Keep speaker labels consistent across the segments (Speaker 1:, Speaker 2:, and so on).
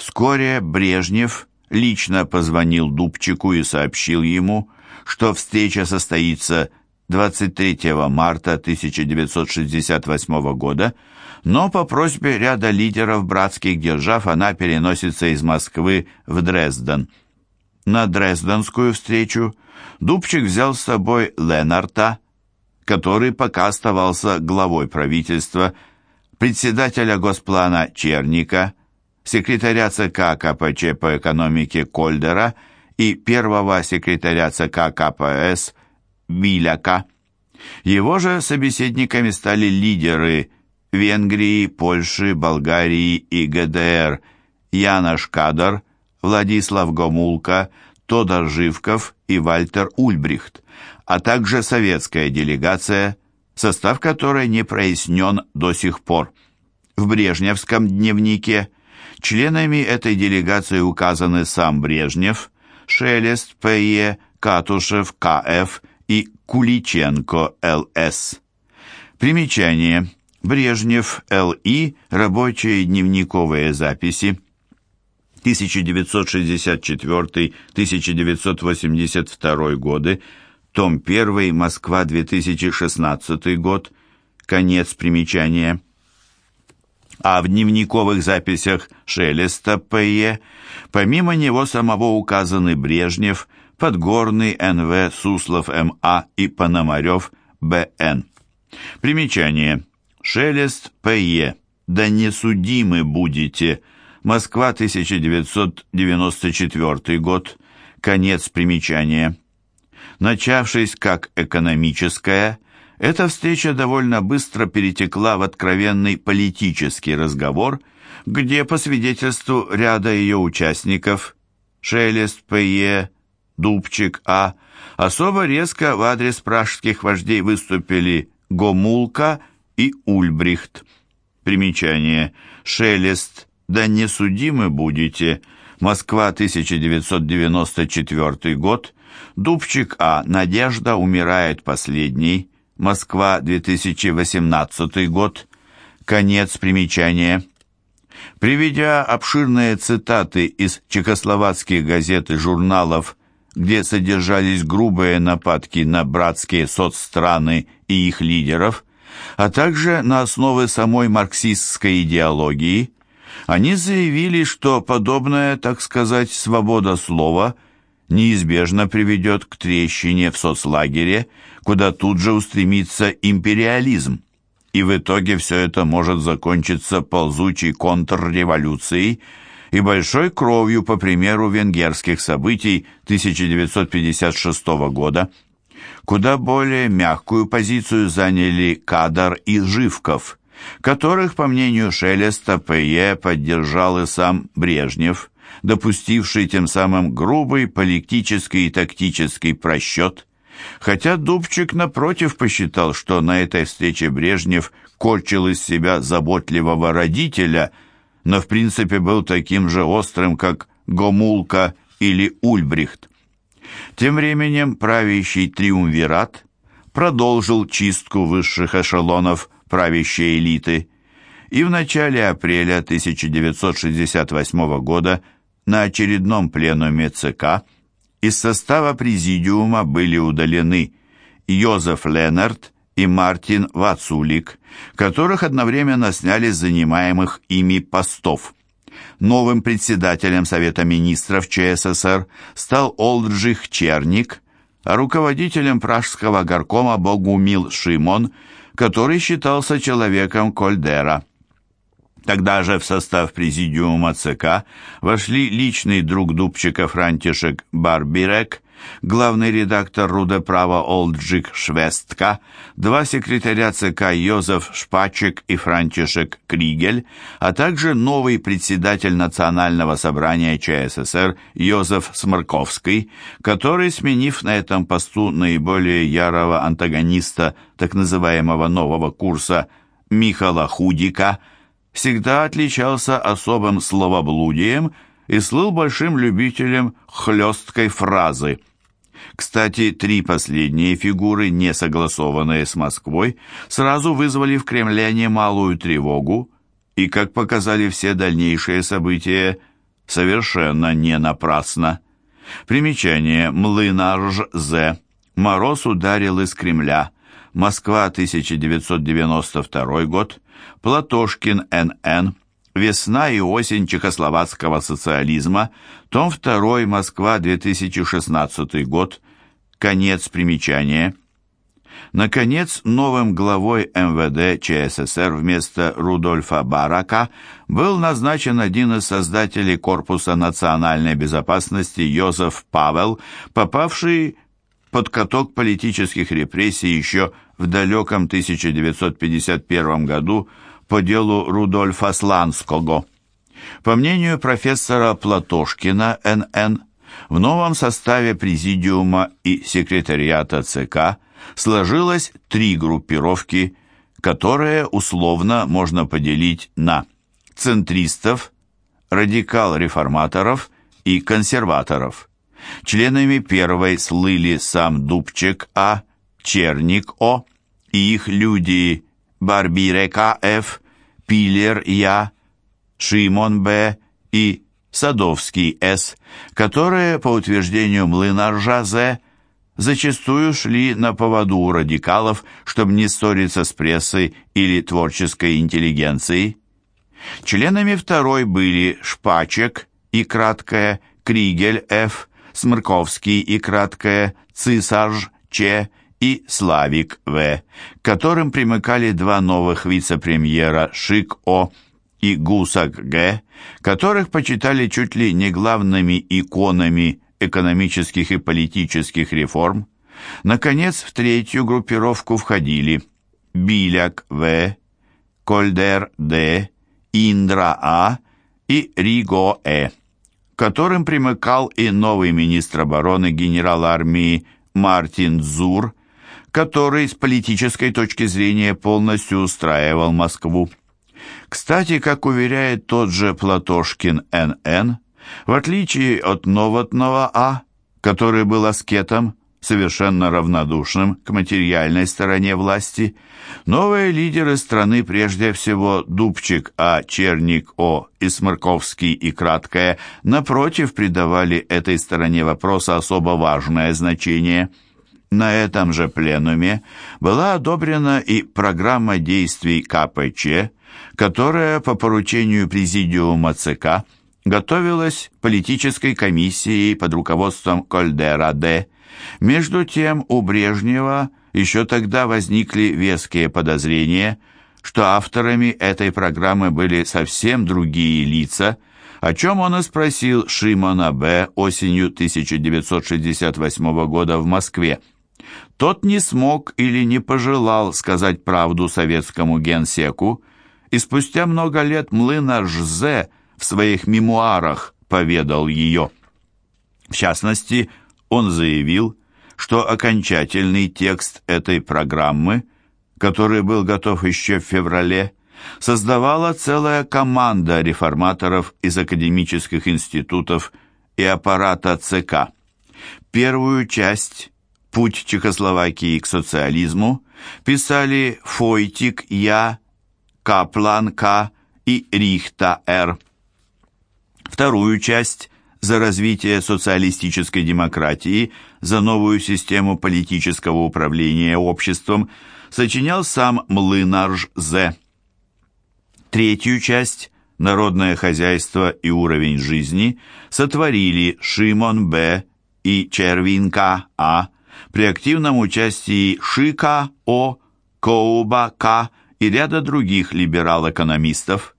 Speaker 1: Вскоре Брежнев лично позвонил Дубчику и сообщил ему, что встреча состоится 23 марта 1968 года, но по просьбе ряда лидеров братских держав она переносится из Москвы в Дрезден. На Дрезденскую встречу Дубчик взял с собой Ленарта, который пока оставался главой правительства, председателя Госплана Черника, секретаря ЦК КПЧ по экономике Кольдера и первого секретаря ЦК КПС Биляка. Его же собеседниками стали лидеры Венгрии, Польши, Болгарии и ГДР Янош Кадар, Владислав Гомулка, Тодор Живков и Вальтер Ульбрихт, а также советская делегация, состав которой не прояснен до сих пор. В Брежневском дневнике членами этой делегации указаны сам Брежнев, Шелест П.Е., Катушев К.Ф. и Куличенко Л.С. Примечание. Брежнев Л.И. Рабочие дневниковые записи. 1964-1982 годы, том 1, Москва, 2016 год, конец примечания. А в дневниковых записях Шелеста П.Е. помимо него самого указаны Брежнев, Подгорный Н.В., Суслов М.А. и Пономарев Б.Н. Примечание. Шелест П.Е. «Да не судимы будете», Москва, 1994 год. Конец примечания. Начавшись как экономическая, эта встреча довольно быстро перетекла в откровенный политический разговор, где, по свидетельству ряда ее участников, Шелест П.Е., Дубчик А., особо резко в адрес пражских вождей выступили Гомулка и Ульбрихт. Примечание. Шелест да не судимы будете. Москва, 1994 год. Дубчик А. Надежда умирает последней. Москва, 2018 год. Конец примечания. Приведя обширные цитаты из чехословацких газет и журналов, где содержались грубые нападки на братские соцстраны и их лидеров, а также на основы самой марксистской идеологии, они заявили, что подобная, так сказать, свобода слова неизбежно приведет к трещине в соцлагере, куда тут же устремится империализм. И в итоге все это может закончиться ползучей контрреволюцией и большой кровью, по примеру венгерских событий 1956 года. Куда более мягкую позицию заняли Кадар и Живков – которых, по мнению Шелеста, П.Е. поддержал и сам Брежнев, допустивший тем самым грубый политический и тактический просчет, хотя Дубчик, напротив, посчитал, что на этой встрече Брежнев корчил из себя заботливого родителя, но в принципе был таким же острым, как Гомулка или Ульбрихт. Тем временем правящий триумвират продолжил чистку высших эшелонов правящей элиты, и в начале апреля 1968 года на очередном пленуме ЦК из состава президиума были удалены Йозеф Ленард и Мартин Вацулик, которых одновременно сняли с занимаемых ими постов. Новым председателем Совета министров ЧССР стал Олджих Черник, а руководителем пражского горкома Богумил Шимон – который считался человеком Кольдера. Тогда же в состав президиума ЦК вошли личный друг Дубчика Франтишек Барбирек, главный редактор Рудеправа Олджик Швестка, два секретаря ЦК Йозеф Шпачек и Франтишек Кригель, а также новый председатель Национального собрания ЧССР Йозеф Сморковский, который, сменив на этом посту наиболее ярого антагониста так называемого нового курса Михала Худика, всегда отличался особым словоблудием и слыл большим любителем хлесткой фразы – кстати, три последние фигуры, не согласованные с Москвой, сразу вызвали в Кремле немалую тревогу и, как показали все дальнейшие события, совершенно не напрасно. Примечание Млынарж З. Мороз ударил из Кремля. Москва, 1992 год. Платошкин Н.Н. Весна и осень чехословацкого социализма. Том 2. Москва, 2016 год. Конец примечания. Наконец, новым главой МВД ЧССР вместо Рудольфа Барака был назначен один из создателей Корпуса национальной безопасности Йозеф Павел, попавший под каток политических репрессий еще в далеком 1951 году по делу Рудольфа Сланского. По мнению профессора Платошкина Н.Н., в новом составе Президиума и секретариата ЦК сложилось три группировки, которые условно можно поделить на центристов, радикал-реформаторов и консерваторов. Членами первой слыли сам Дубчик А., Черник О. и их люди Барбирека Ф., Пилер Я., Шимон Б. и Садовский С., которые, по утверждению Млынаржа З., зачастую шли на поводу у радикалов, чтобы не ссориться с прессой или творческой интеллигенцией. Членами второй были Шпачек и краткое, Кригель Ф., Смырковский и краткое, Цисарж Ч. и Славик В., к которым примыкали два новых вице-премьера Шик О и Гусак Г., которых почитали чуть ли не главными иконами экономических и политических реформ. Наконец, в третью группировку входили Биляк В., Кольдер Д., Индра А. и Риго Э., которым примыкал и новый министр обороны генерал армии Мартин Зур, который с политической точки зрения полностью устраивал Москву. Кстати, как уверяет тот же Платошкин Н.Н., в отличие от Новотного А., который был аскетом, совершенно равнодушным к материальной стороне власти, новые лидеры страны, прежде всего Дубчик А, Черник О и Сморковский и Краткое, напротив, придавали этой стороне вопроса особо важное значение – на этом же пленуме была одобрена и программа действий КПЧ, которая по поручению Президиума ЦК готовилась политической комиссией под руководством Кольдера Д. Между тем у Брежнева еще тогда возникли веские подозрения, что авторами этой программы были совсем другие лица, о чем он и спросил Шимона Б. осенью 1968 года в Москве. Тот не смог или не пожелал сказать правду советскому генсеку, и спустя много лет Млынар Жзе в своих мемуарах поведал ее. В частности, он заявил, что окончательный текст этой программы, который был готов еще в феврале, создавала целая команда реформаторов из академических институтов и аппарата ЦК. Первую часть «Путь Чехословакии к социализму» писали Фойтик Я, Каплан К. и Рихта Р. Вторую часть «За развитие социалистической демократии», «За новую систему политического управления обществом» сочинял сам Млынарж З. Третью часть «Народное хозяйство и уровень жизни» сотворили Шимон Б. и Червинка А при активном участии Шика О., Коуба К. и ряда других либерал-экономистов.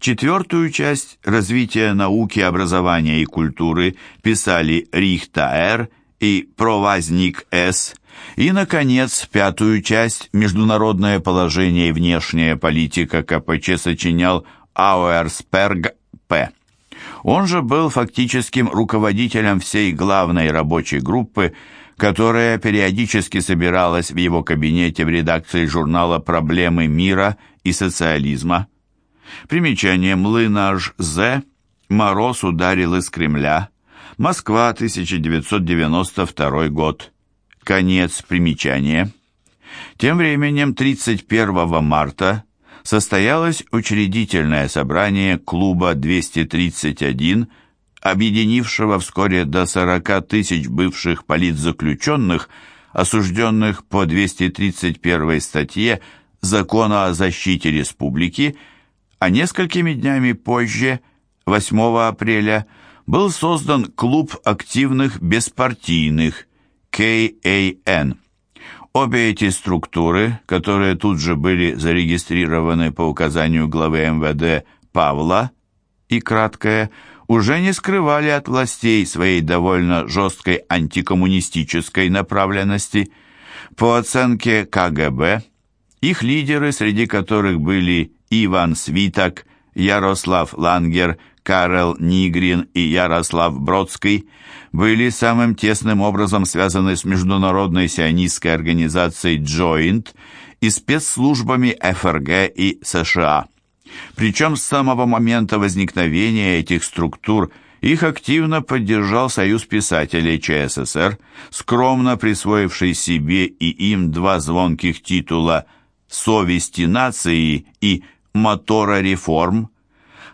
Speaker 1: Четвертую часть развития науки, образования и культуры писали Рихта Р. и Провазник С. И, наконец, пятую часть «Международное положение и внешняя политика» КПЧ сочинял Ауэрсперг П. Он же был фактическим руководителем всей главной рабочей группы, которая периодически собиралась в его кабинете в редакции журнала «Проблемы мира и социализма». Примечание Млынаж З. Мороз ударил из Кремля. Москва, 1992 год. Конец примечания. Тем временем 31 марта состоялось учредительное собрание клуба 231 объединившего вскоре до 40 тысяч бывших политзаключенных, осужденных по 231 статье Закона о защите республики, а несколькими днями позже, 8 апреля, был создан Клуб активных беспартийных, КАН. Обе эти структуры, которые тут же были зарегистрированы по указанию главы МВД Павла, и краткое, уже не скрывали от властей своей довольно жесткой антикоммунистической направленности. По оценке КГБ, их лидеры, среди которых были Иван Свиток, Ярослав Лангер, Карел Нигрин и Ярослав Бродский, были самым тесным образом связаны с международной сионистской организацией Joint и спецслужбами ФРГ и США. Причем с самого момента возникновения этих структур их активно поддержал Союз писателей ЧССР, скромно присвоивший себе и им два звонких титула «Совести нации» и «Мотора реформ»,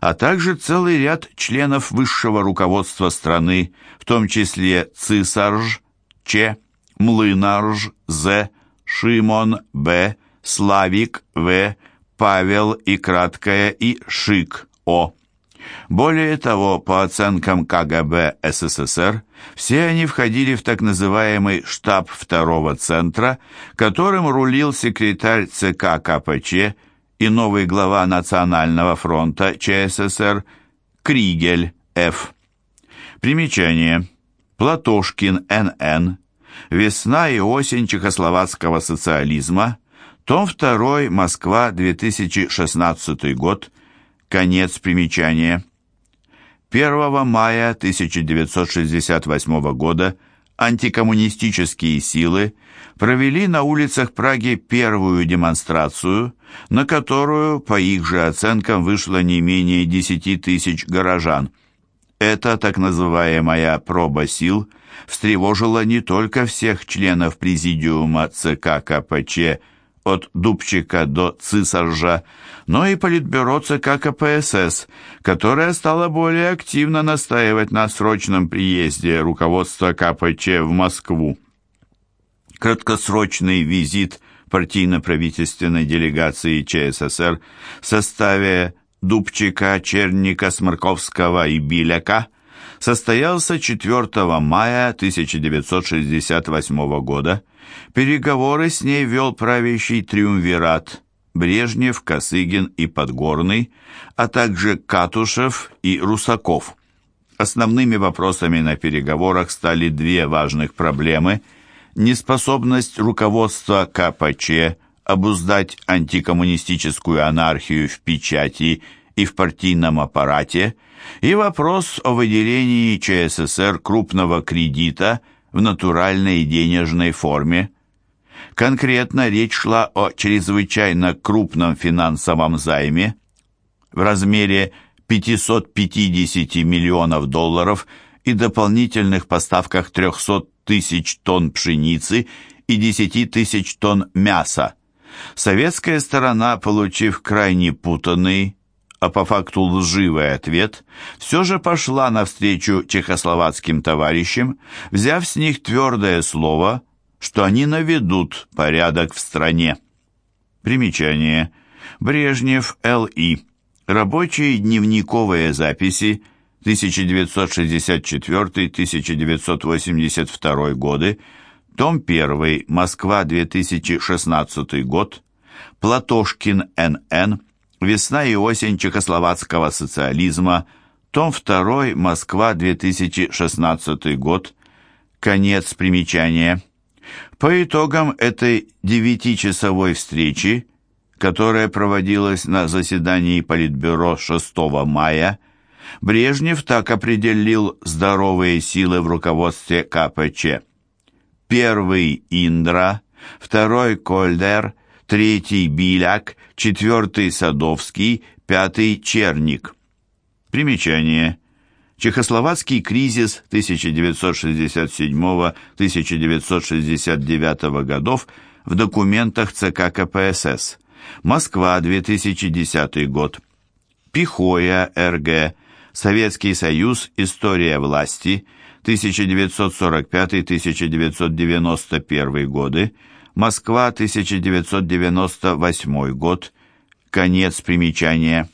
Speaker 1: а также целый ряд членов высшего руководства страны, в том числе Цисарж, Ч, Млынарж, З, Шимон, Б, Славик, В, Павел и краткое и Шик О. Более того, по оценкам КГБ СССР, все они входили в так называемый штаб второго центра, которым рулил секретарь ЦК КПЧ и новый глава Национального фронта ЧССР Кригель Ф. Примечание. Платошкин Н.Н. Весна и осень чехословацкого социализма. Том 2. Москва, 2016 год. Конец примечания. 1 мая 1968 года антикоммунистические силы провели на улицах Праги первую демонстрацию, на которую, по их же оценкам, вышло не менее 10 тысяч горожан. Эта так называемая проба сил встревожила не только всех членов президиума ЦК КПЧ от Дубчика до Цисаржа, но и Политбюро ЦК КПСС, которое стало более активно настаивать на срочном приезде руководства КПЧ в Москву. Краткосрочный визит партийно-правительственной делегации ЧССР в составе Дубчика, Черника, Сморковского и Биляка состоялся 4 мая 1968 года. Переговоры с ней вел правящий триумвират Брежнев, Косыгин и Подгорный, а также Катушев и Русаков. Основными вопросами на переговорах стали две важных проблемы – неспособность руководства КПЧ обуздать антикоммунистическую анархию в печати и в партийном аппарате и вопрос о выделении ЧССР крупного кредита в натуральной денежной форме. Конкретно речь шла о чрезвычайно крупном финансовом займе в размере 550 миллионов долларов и дополнительных поставках 300 тысяч тонн пшеницы и 10 тысяч тонн мяса. Советская сторона, получив крайне путанный, а по факту лживый ответ, все же пошла навстречу чехословацким товарищам, взяв с них твердое слово, что они наведут порядок в стране. Примечание. Брежнев, Л.И. Рабочие дневниковые записи 1964-1982 годы, том 1, Москва, 2016 год, Платошкин, Н.Н., Весна и осень чехословацкого социализма, том 2, Москва, 2016 год, конец примечания. По итогам этой девятичасовой встречи, которая проводилась на заседании Политбюро 6 мая, Брежнев так определил здоровые силы в руководстве КПЧ. Первый – Индра, второй – Кольдер, третий – Биляк, четвертый – Садовский, пятый – Черник. Примечание. Чехословацкий кризис 1967-1969 годов в документах ЦК КПСС. Москва, 2010 год. Пихоя, РГ. Советский Союз. История власти. 1945-1991 годы. Москва, 1998 год. Конец примечания.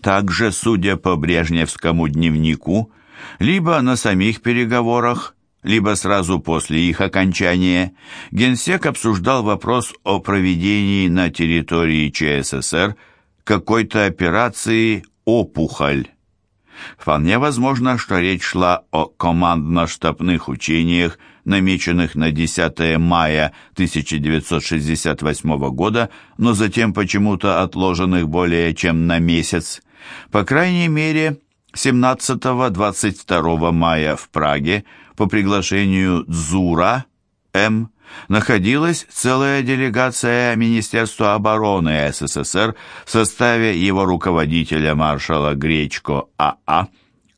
Speaker 1: Также, судя по Брежневскому дневнику, либо на самих переговорах, либо сразу после их окончания, Генсек обсуждал вопрос о проведении на территории ЧССР какой-то операции «Опухоль». Вполне возможно, что речь шла о командно-штабных учениях, намеченных на 10 мая 1968 года, но затем почему-то отложенных более чем на месяц. По крайней мере, 17-22 мая в Праге по приглашению Дзура М находилась целая делегация Министерства обороны СССР в составе его руководителя маршала Гречко АА, а,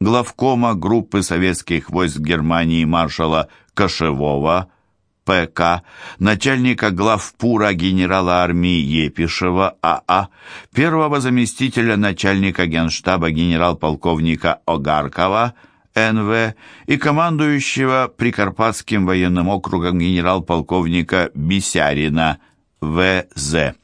Speaker 1: главкома группы советских войск Германии маршала Кошевого ПК, начальника главпура генерала армии Епишева АА, а, первого заместителя начальника генштаба генерал-полковника Огаркова НВ и командующего Прикарпатским военным округом генерал-полковника Бесярина ВЗ.